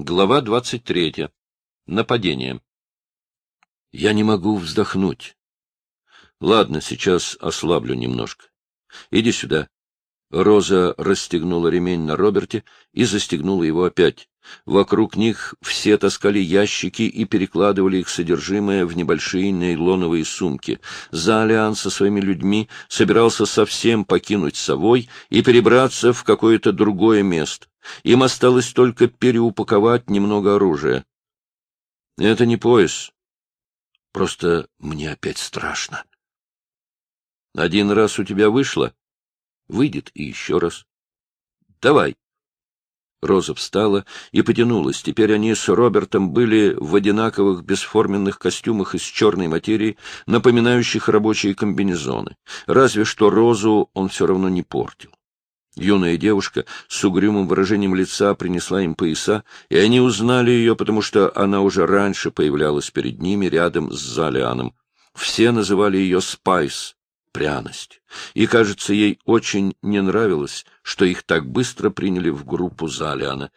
Глава двадцать третья. Нападение. Я не могу вздохнуть. Ладно, сейчас ослаблю немножко. Иди сюда. Роза расстегнула ремень на Роберте и застегнула его опять. Вокруг них все таскали ящики и перекладывали их содержимое в небольшие нейлоновые сумки. Залиан со своими людьми собирался совсем покинуть Совой и перебраться в какое-то другое место. Им осталось только переупаковать немного оружия. Это не пояс. Просто мне опять страшно. Один раз у тебя вышло, выйдет и еще раз. Давай. Роза встала и потянулась. Теперь они с Робертом были в одинаковых бесформенных костюмах из черной материи, напоминающих рабочие комбинезоны. Разве что Розу он все равно не портил. Юная девушка с угрюмым выражением лица принесла им пояса, и они узнали ее, потому что она уже раньше появлялась перед ними рядом с Залианом. Все называли ее Спайс, пряность, и, кажется, ей очень не нравилось, что их так быстро приняли в группу Залиана.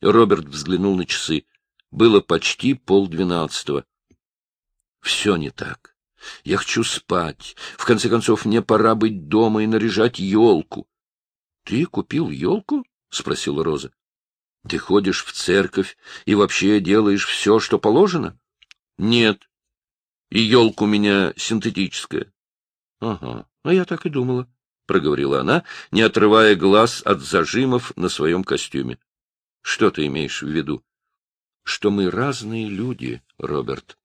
Роберт взглянул на часы. Было почти полдвенадцатого. Все не так. Я хочу спать. В конце концов, мне пора быть дома и наряжать елку. Ты купил елку? — спросила Роза. — Ты ходишь в церковь и вообще делаешь все, что положено? — Нет. И елка у меня синтетическая. — Ага, а я так и думала, — проговорила она, не отрывая глаз от зажимов на своем костюме. — Что ты имеешь в виду? — Что мы разные люди, Роберт.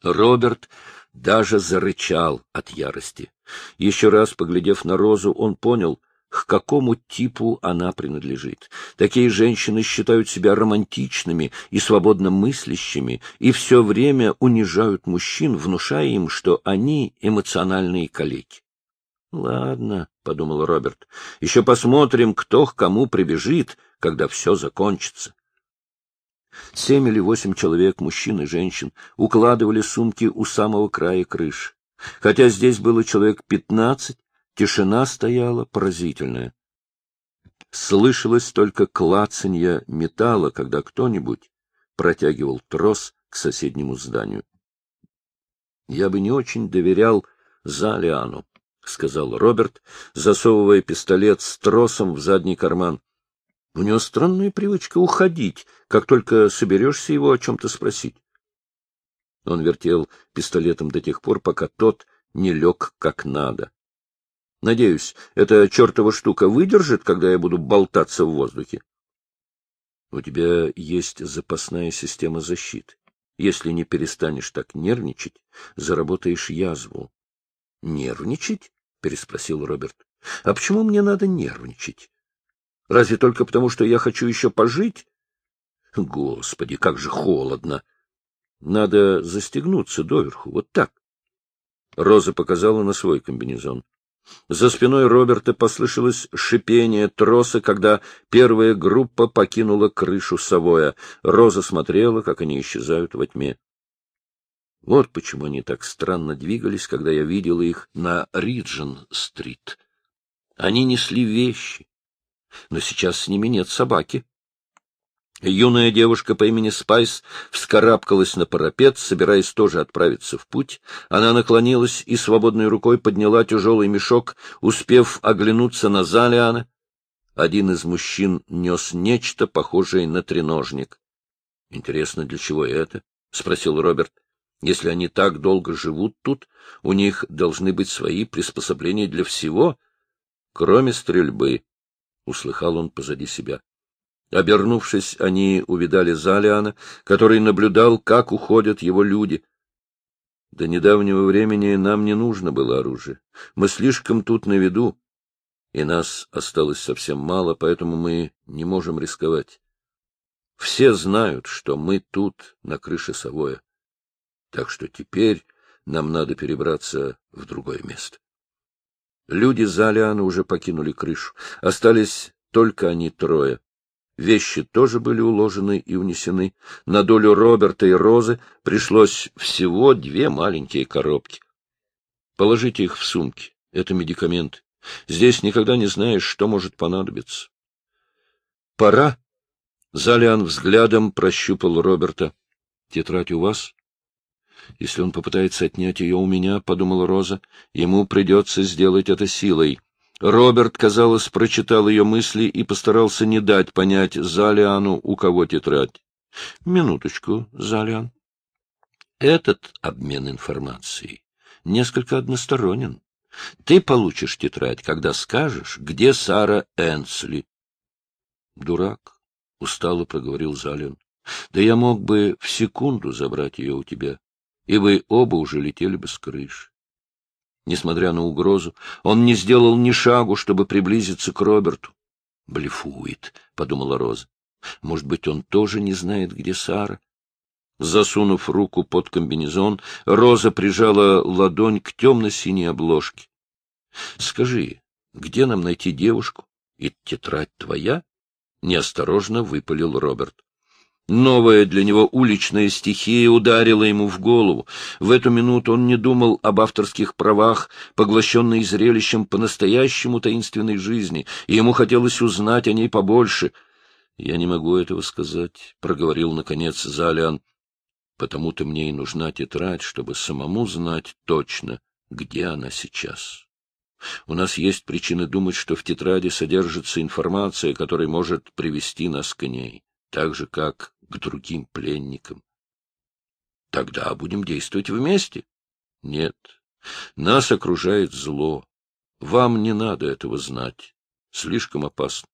Роберт даже зарычал от ярости. Еще раз поглядев на Розу, он понял, к какому типу она принадлежит. Такие женщины считают себя романтичными и свободно мыслящими и все время унижают мужчин, внушая им, что они эмоциональные калеки. — Ладно, — подумал Роберт, — еще посмотрим, кто к кому прибежит, когда все закончится. Семь или восемь человек, мужчин и женщин, укладывали сумки у самого края крыши. Хотя здесь было человек пятнадцать, Тишина стояла поразительная. Слышалось только клацанье металла, когда кто-нибудь протягивал трос к соседнему зданию. — Я бы не очень доверял Залиану, — сказал Роберт, засовывая пистолет с тросом в задний карман. — У него странная привычка уходить, как только соберешься его о чем-то спросить. Он вертел пистолетом до тех пор, пока тот не лег как надо. Надеюсь, эта чертова штука выдержит, когда я буду болтаться в воздухе. У тебя есть запасная система защиты. Если не перестанешь так нервничать, заработаешь язву. — Нервничать? — переспросил Роберт. — А почему мне надо нервничать? Разве только потому, что я хочу еще пожить? Господи, как же холодно! Надо застегнуться доверху, вот так. Роза показала на свой комбинезон. За спиной Роберта послышалось шипение троса, когда первая группа покинула крышу Савоя. Роза смотрела, как они исчезают во тьме. Вот почему они так странно двигались, когда я видела их на Риджин-стрит. Они несли вещи, но сейчас с ними нет собаки. Юная девушка по имени Спайс вскарабкалась на парапет, собираясь тоже отправиться в путь. Она наклонилась и свободной рукой подняла тяжелый мешок, успев оглянуться на Залиана. Один из мужчин нес нечто, похожее на треножник. — Интересно, для чего это? — спросил Роберт. — Если они так долго живут тут, у них должны быть свои приспособления для всего, кроме стрельбы, — услыхал он позади себя. Обернувшись, они увидали Залиана, который наблюдал, как уходят его люди. До недавнего времени нам не нужно было оружие. Мы слишком тут на виду, и нас осталось совсем мало, поэтому мы не можем рисковать. Все знают, что мы тут, на крыше Савоя. Так что теперь нам надо перебраться в другое место. Люди Залиана уже покинули крышу. Остались только они трое. Вещи тоже были уложены и унесены. На долю Роберта и Розы пришлось всего две маленькие коробки. Положите их в сумки. Это медикаменты. Здесь никогда не знаешь, что может понадобиться. Пора. Залиан взглядом прощупал Роберта. — Тетрадь у вас? Если он попытается отнять ее у меня, — подумала Роза, — ему придется сделать это силой. Роберт, казалось, прочитал ее мысли и постарался не дать понять Залиану, у кого тетрадь. — Минуточку, Залиан. Этот обмен информацией несколько односторонен. Ты получишь тетрадь, когда скажешь, где Сара Энсли. — Дурак, — устало проговорил Залиан. — Да я мог бы в секунду забрать ее у тебя и вы оба уже летели бы с крыши. Несмотря на угрозу, он не сделал ни шагу, чтобы приблизиться к Роберту. «Блефует», — подумала Роза. «Может быть, он тоже не знает, где Сара?» Засунув руку под комбинезон, Роза прижала ладонь к темно-синей обложке. — Скажи, где нам найти девушку? И тетрадь твоя? — неосторожно выпалил Роберт. Новая для него уличная стихия ударила ему в голову. В эту минуту он не думал об авторских правах, поглощенный зрелищем по-настоящему таинственной жизни, и ему хотелось узнать о ней побольше. — Я не могу этого сказать, — проговорил, наконец, Залиан. — Потому-то мне и нужна тетрадь, чтобы самому знать точно, где она сейчас. У нас есть причины думать, что в тетради содержится информация, которая может привести нас к ней, так же, как к другим пленникам. Тогда будем действовать вместе. Нет, нас окружает зло. Вам не надо этого знать. Слишком опасно.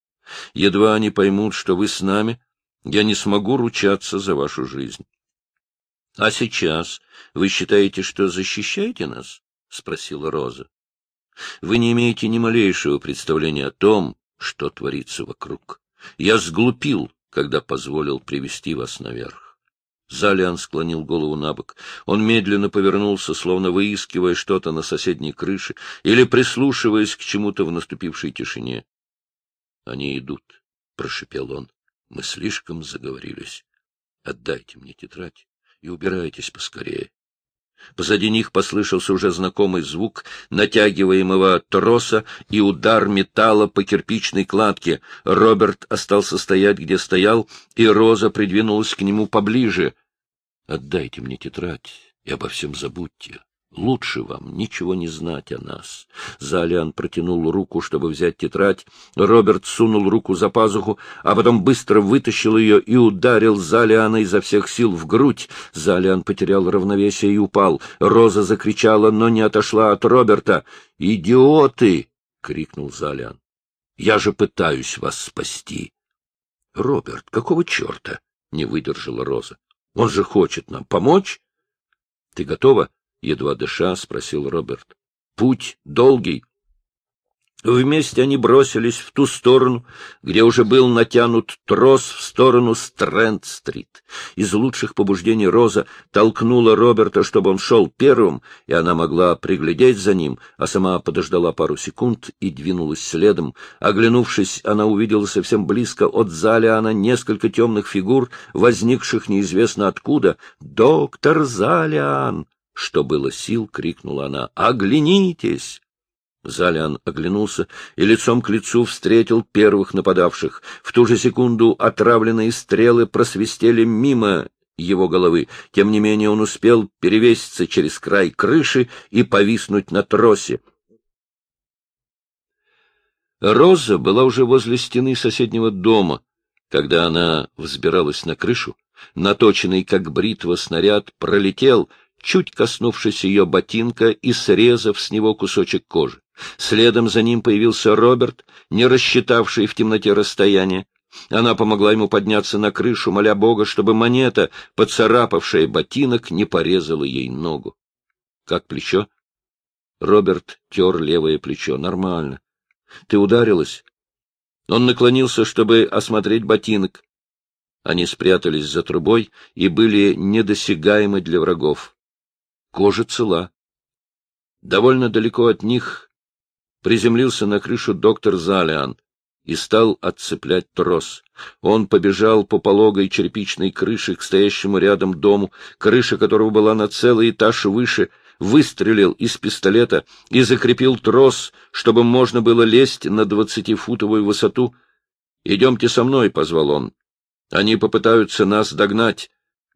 Едва они поймут, что вы с нами, я не смогу ручаться за вашу жизнь. — А сейчас вы считаете, что защищаете нас? — спросила Роза. — Вы не имеете ни малейшего представления о том, что творится вокруг. Я сглупил, когда позволил привести вас наверх. Залиан склонил голову на бок. Он медленно повернулся, словно выискивая что-то на соседней крыше или прислушиваясь к чему-то в наступившей тишине. — Они идут, — прошепел он. — Мы слишком заговорились. Отдайте мне тетрадь и убирайтесь поскорее. Позади них послышался уже знакомый звук натягиваемого троса и удар металла по кирпичной кладке. Роберт остался стоять, где стоял, и Роза придвинулась к нему поближе. — Отдайте мне тетрадь и обо всем забудьте. Лучше вам ничего не знать о нас. Залиан протянул руку, чтобы взять тетрадь. Роберт сунул руку за пазуху, а потом быстро вытащил ее и ударил Залиана изо всех сил в грудь. Залиан потерял равновесие и упал. Роза закричала, но не отошла от Роберта. «Идиоты!» — крикнул Залиан. «Я же пытаюсь вас спасти!» «Роберт, какого черта?» — не выдержала Роза. «Он же хочет нам помочь!» «Ты готова?» Едва дыша, спросил Роберт. — Путь долгий. Вместе они бросились в ту сторону, где уже был натянут трос в сторону Стрэнд-стрит. Из лучших побуждений Роза толкнула Роберта, чтобы он шел первым, и она могла приглядеть за ним, а сама подождала пару секунд и двинулась следом. Оглянувшись, она увидела совсем близко от Залиана несколько темных фигур, возникших неизвестно откуда. «Доктор Залиан!» Что было сил, крикнула она. «Оглянитесь!» Залиан оглянулся и лицом к лицу встретил первых нападавших. В ту же секунду отравленные стрелы просвистели мимо его головы. Тем не менее он успел перевеситься через край крыши и повиснуть на тросе. Роза была уже возле стены соседнего дома, когда она взбиралась на крышу. Наточенный, как бритва, снаряд пролетел — чуть коснувшись ее ботинка и срезав с него кусочек кожи. Следом за ним появился Роберт, не рассчитавший в темноте расстояние. Она помогла ему подняться на крышу, моля Бога, чтобы монета, поцарапавшая ботинок, не порезала ей ногу. — Как плечо? Роберт тер левое плечо. — Нормально. — Ты ударилась? Он наклонился, чтобы осмотреть ботинок. Они спрятались за трубой и были недосягаемы для врагов. Кожа цела. Довольно далеко от них приземлился на крышу доктор Залиан и стал отцеплять трос. Он побежал по пологой черепичной крыше к стоящему рядом дому, крыша которого была на целый этаж выше, выстрелил из пистолета и закрепил трос, чтобы можно было лезть на двадцатифутовую высоту. — Идемте со мной, — позвал он. Они попытаются нас догнать.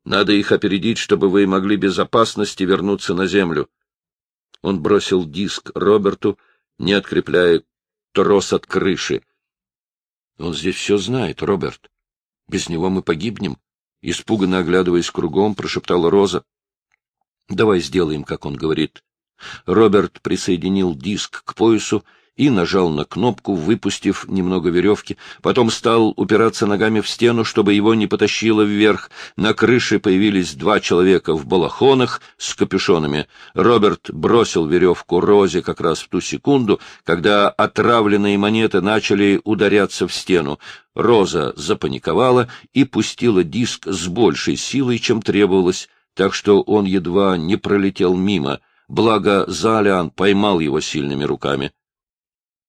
Надо их опередить, чтобы вы могли без опасности вернуться на землю. Он бросил диск Роберту, не открепляя трос от крыши. — Он здесь все знает, Роберт. Без него мы погибнем. Испуганно оглядываясь кругом, прошептала Роза. — Давай сделаем, как он говорит. Роберт присоединил диск к поясу и нажал на кнопку, выпустив немного веревки. Потом стал упираться ногами в стену, чтобы его не потащило вверх. На крыше появились два человека в балахонах с капюшонами. Роберт бросил веревку Розе как раз в ту секунду, когда отравленные монеты начали ударяться в стену. Роза запаниковала и пустила диск с большей силой, чем требовалось, так что он едва не пролетел мимо. Благо Залиан поймал его сильными руками.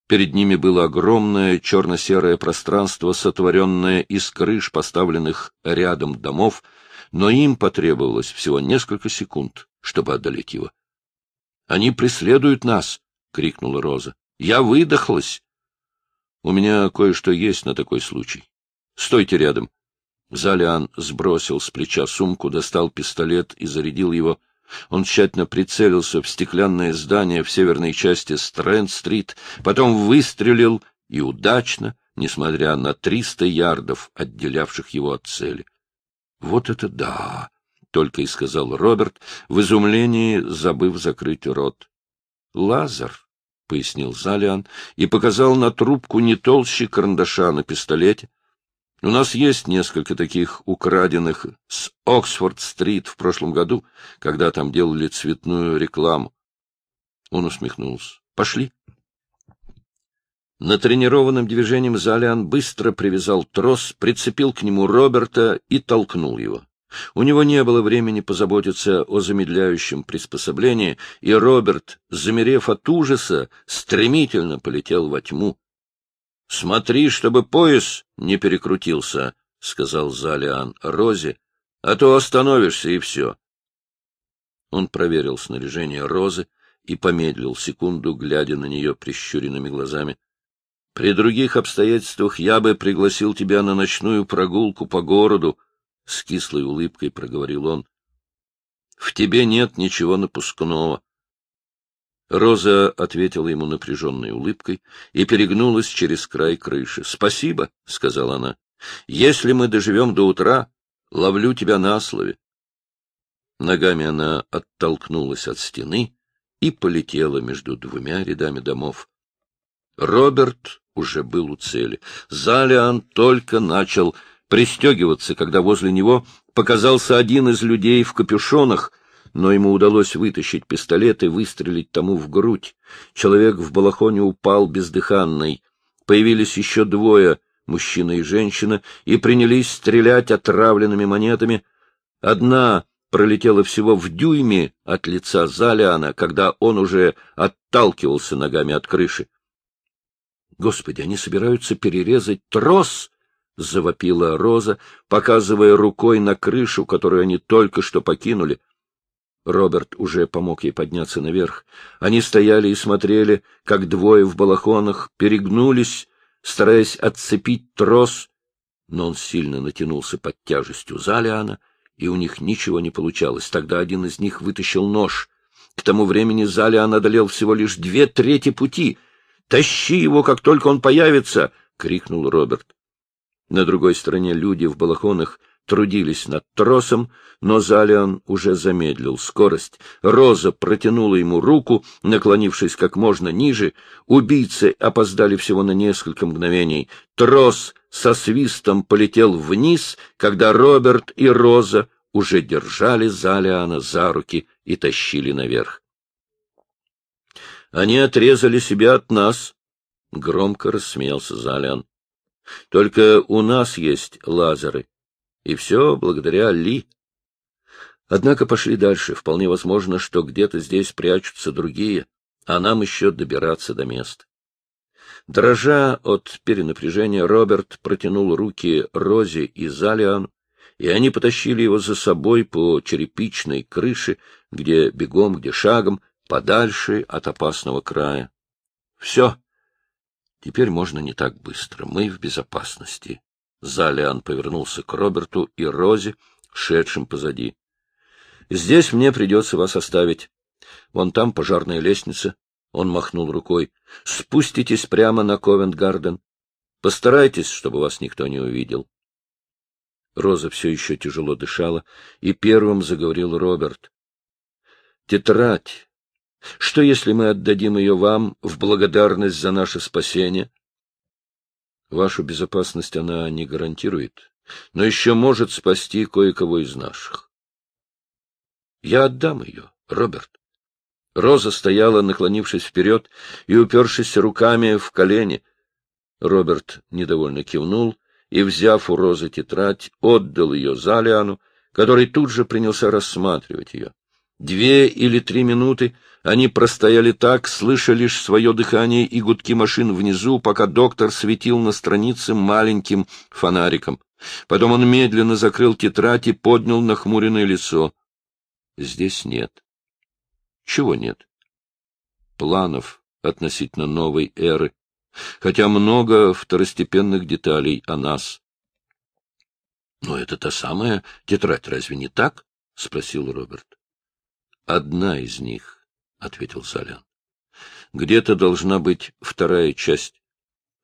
Перед ними было огромное черно-серое пространство, сотворенное из крыш, поставленных рядом домов, но им потребовалось всего несколько секунд, чтобы одолеть его. — Они преследуют нас! — крикнула Роза. — Я выдохлась! — У меня кое-что есть на такой случай. Стойте рядом. Залиан сбросил с плеча сумку, достал пистолет и зарядил его. Он тщательно прицелился в стеклянное здание в северной части Стрэнд-стрит, потом выстрелил и удачно, несмотря на триста ярдов, отделявших его от цели. — Вот это да! — только и сказал Роберт, в изумлении забыв закрыть рот. — Лазер, — пояснил Залиан и показал на трубку не толще карандаша на пистолете, у нас есть несколько таких украденных с Оксфорд-стрит в прошлом году, когда там делали цветную рекламу. Он усмехнулся. Пошли. Натренированным движением Залиан быстро привязал трос, прицепил к нему Роберта и толкнул его. У него не было времени позаботиться о замедляющем приспособлении, и Роберт, замерев от ужаса, стремительно полетел во тьму. — Смотри, чтобы пояс не перекрутился, — сказал Залиан Розе, — а то остановишься, и все. Он проверил снаряжение Розы и помедлил секунду, глядя на нее прищуренными глазами. — При других обстоятельствах я бы пригласил тебя на ночную прогулку по городу, — с кислой улыбкой проговорил он. — В тебе нет ничего напускного. Роза ответила ему напряженной улыбкой и перегнулась через край крыши. — Спасибо, — сказала она. — Если мы доживем до утра, ловлю тебя на слове. Ногами она оттолкнулась от стены и полетела между двумя рядами домов. Роберт уже был у цели. Залиан только начал пристегиваться, когда возле него показался один из людей в капюшонах — но ему удалось вытащить пистолет и выстрелить тому в грудь. Человек в балахоне упал бездыханный. Появились еще двое, мужчина и женщина, и принялись стрелять отравленными монетами. Одна пролетела всего в дюйме от лица Залиана, когда он уже отталкивался ногами от крыши. Господи, они собираются перерезать трос! — завопила Роза, показывая рукой на крышу, которую они только что покинули. Роберт уже помог ей подняться наверх. Они стояли и смотрели, как двое в балахонах перегнулись, стараясь отцепить трос, но он сильно натянулся под тяжестью Залиана, и у них ничего не получалось. Тогда один из них вытащил нож. К тому времени Залиан одолел всего лишь две трети пути. «Тащи его, как только он появится!» — крикнул Роберт. На другой стороне люди в балахонах трудились над тросом, но Залиан уже замедлил скорость. Роза протянула ему руку, наклонившись как можно ниже. Убийцы опоздали всего на несколько мгновений. Трос со свистом полетел вниз, когда Роберт и Роза уже держали Залиана за руки и тащили наверх. «Они отрезали себя от нас», — громко рассмеялся Залиан. «Только у нас есть лазеры». И все благодаря Ли. Однако пошли дальше. Вполне возможно, что где-то здесь прячутся другие, а нам еще добираться до места. Дрожа от перенапряжения, Роберт протянул руки Розе и Залиан, и они потащили его за собой по черепичной крыше, где бегом, где шагом, подальше от опасного края. Все. Теперь можно не так быстро. Мы в безопасности. Залиан повернулся к Роберту и Розе, шедшим позади. — Здесь мне придется вас оставить. Вон там пожарная лестница. Он махнул рукой. — Спуститесь прямо на Ковент-Гарден. Постарайтесь, чтобы вас никто не увидел. Роза все еще тяжело дышала, и первым заговорил Роберт. — Тетрадь. Что, если мы отдадим ее вам в благодарность за наше спасение? Вашу безопасность она не гарантирует, но еще может спасти кое-кого из наших. Я отдам ее, Роберт. Роза стояла, наклонившись вперед и упершись руками в колени. Роберт недовольно кивнул и, взяв у Розы тетрадь, отдал ее Залиану, который тут же принялся рассматривать ее. Две или три минуты они простояли так, слыша лишь свое дыхание и гудки машин внизу, пока доктор светил на странице маленьким фонариком. Потом он медленно закрыл тетрадь и поднял нахмуренное лицо. Здесь нет. Чего нет? Планов относительно новой эры, хотя много второстепенных деталей о нас. — Но это та самая тетрадь, разве не так? — спросил Роберт. — Одна из них, — ответил Солян. — Где-то должна быть вторая часть.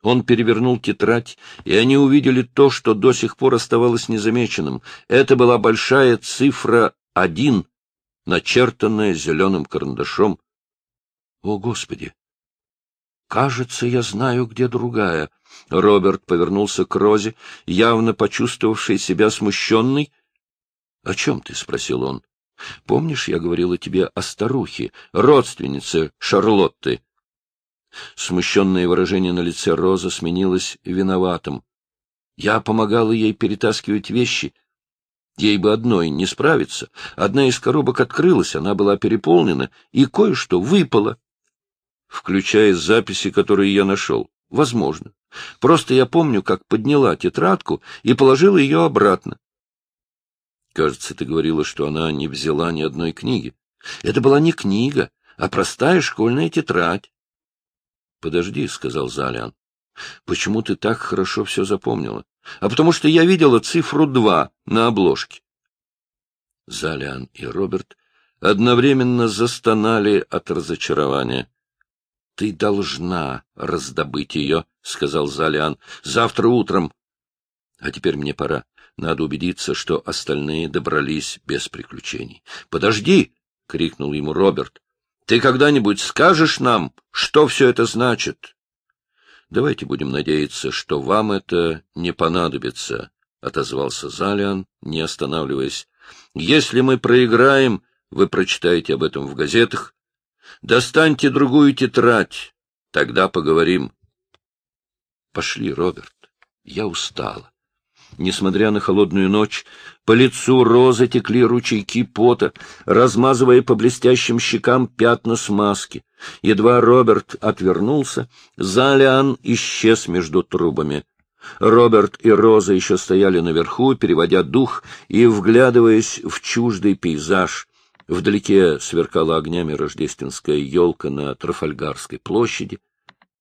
Он перевернул тетрадь, и они увидели то, что до сих пор оставалось незамеченным. Это была большая цифра один, начертанная зеленым карандашом. О, Господи! Кажется, я знаю, где другая. Роберт повернулся к Розе, явно почувствовавшей себя смущенной. — О чем ты? — спросил он. — Помнишь, я говорила тебе о старухе, родственнице Шарлотты? Смущенное выражение на лице Розы сменилось виноватым. Я помогала ей перетаскивать вещи, Ей бы одной не справиться. Одна из коробок открылась, она была переполнена, и кое-что выпало. Включая записи, которые я нашел. Возможно. Просто я помню, как подняла тетрадку и положила ее обратно. Кажется, ты говорила, что она не взяла ни одной книги. Это была не книга, а простая школьная тетрадь. — Подожди, — сказал Залиан. — Почему ты так хорошо все запомнила? а потому что я видела цифру два на обложке. Залиан и Роберт одновременно застонали от разочарования. — Ты должна раздобыть ее, — сказал Залиан, — завтра утром. А теперь мне пора. Надо убедиться, что остальные добрались без приключений. — Подожди! — крикнул ему Роберт. — Ты когда-нибудь скажешь нам, что все это значит? Давайте будем надеяться, что вам это не понадобится, — отозвался Залиан, не останавливаясь. — Если мы проиграем, вы прочитаете об этом в газетах. Достаньте другую тетрадь, тогда поговорим. — Пошли, Роберт, я устала. Несмотря на холодную ночь, по лицу Розы текли ручейки пота, размазывая по блестящим щекам пятна смазки. Едва Роберт отвернулся, Залиан исчез между трубами. Роберт и Роза еще стояли наверху, переводя дух и вглядываясь в чуждый пейзаж. Вдалеке сверкала огнями рождественская елка на Трафальгарской площади.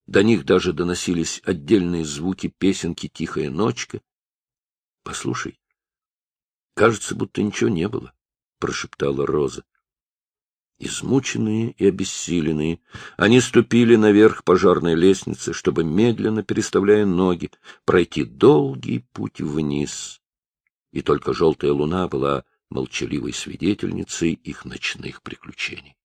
До них даже доносились отдельные звуки песенки «Тихая ночка». — Послушай, кажется, будто ничего не было, — прошептала Роза. Измученные и обессиленные, они ступили наверх пожарной лестницы, чтобы, медленно переставляя ноги, пройти долгий путь вниз. И только желтая луна была молчаливой свидетельницей их ночных приключений.